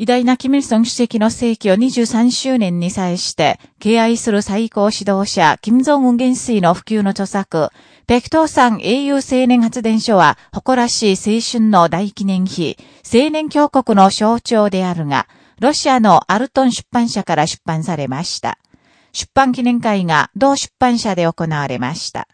偉大なキム・イルソン主席の世紀を23周年に際して、敬愛する最高指導者、金正恩元帥の普及の著作、北東山英雄青年発電所は、誇らしい青春の大記念碑、青年教国の象徴であるが、ロシアのアルトン出版社から出版されました。出版記念会が同出版社で行われました。